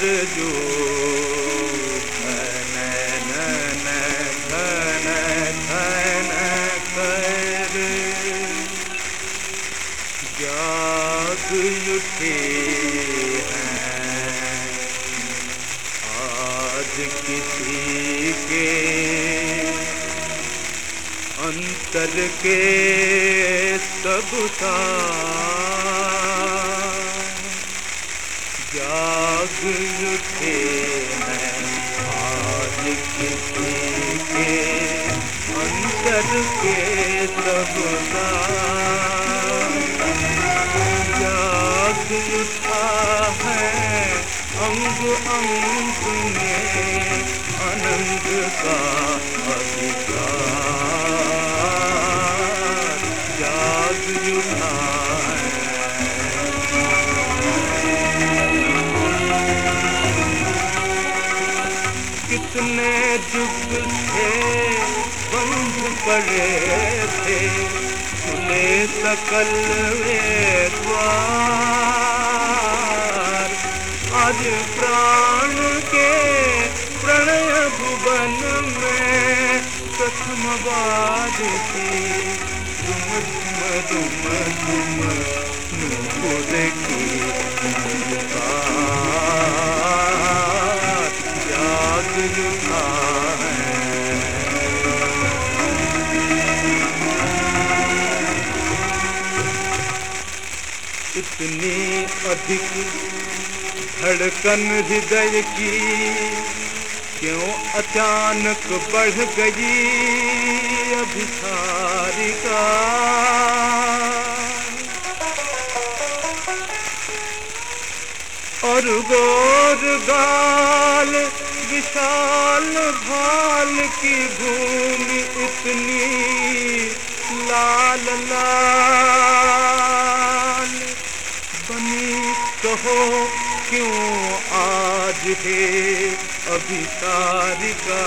जो कर जाग उठे हैं आज किसी के अंतर के सब जाग उठे हैं आज के अंतर के सब जाग उठा है। अंग अंग में आनंद का अधिकार जुग थे बंध पड़े थे खुले सकल आज प्राण के प्रणय भुवन में प्रथम बाज थी। तुम तुम तुम तुम इतनी अधिक धड़कन हृदय की क्यों अचानक बढ़ गई अभिसारिका? और गोर गाल, विशाल भाल की भूमि इतनी है अभिसारिका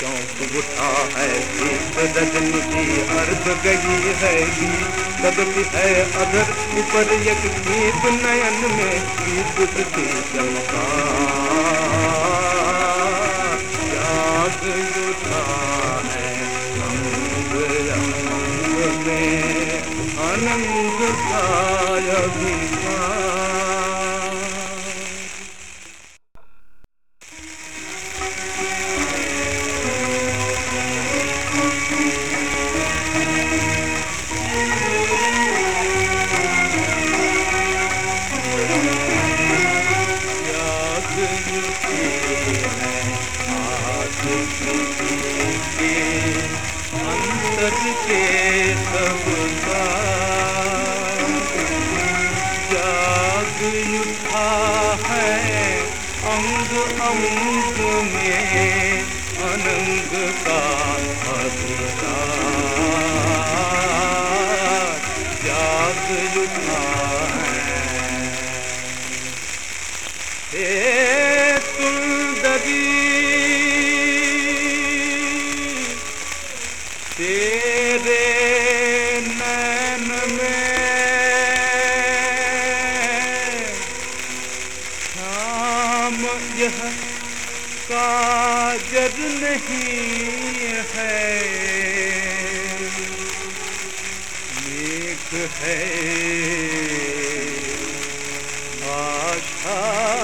चौंक उठा है दीप की, अर्ध गई है सबकी है अगर ऊपर एक दीप नयन में दीप की चमका। याद उठा है में। आनंद का अभिमान अंग अंग में अनंग का अधिकार जाग है हे काजर नहीं है। एक है। आषाढ़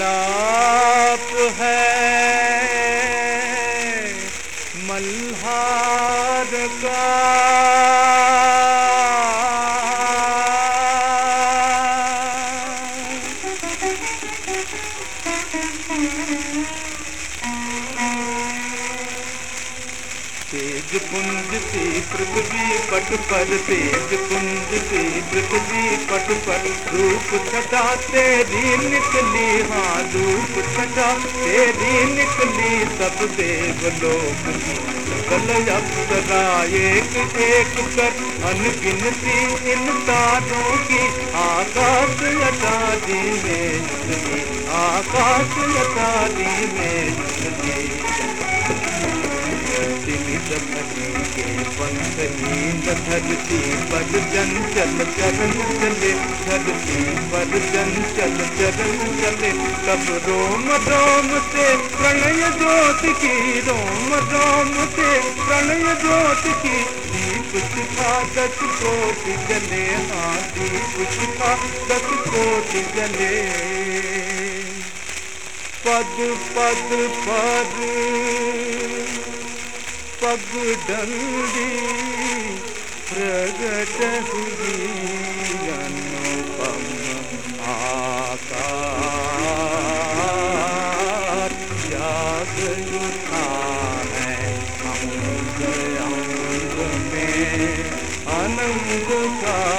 la पुंज सी पृथ्वी पट पर तेज कुंज सी पृथ्वी पट पर रूप छटा तेरी निकली हाँ रूप छटा तेरी निकली। सब देव की सकल अप्सरा एक एक कर, अनगिनती इन तारों की आकाश अटारी में आकाश अटारी में के पंथहीन धरती पर चंचल चरण चले, धरती पर चले। तब रोम रोम से प्रणय ज्योत की, रोम रोम से प्रणय ज्योत की। दीप शिखा दस कोटि जले हाँ दीप शिखा दस कोटि जले। पद पद पद। पगडंडी प्रगट अनुपम आकार। है अंग अंग में अनंग का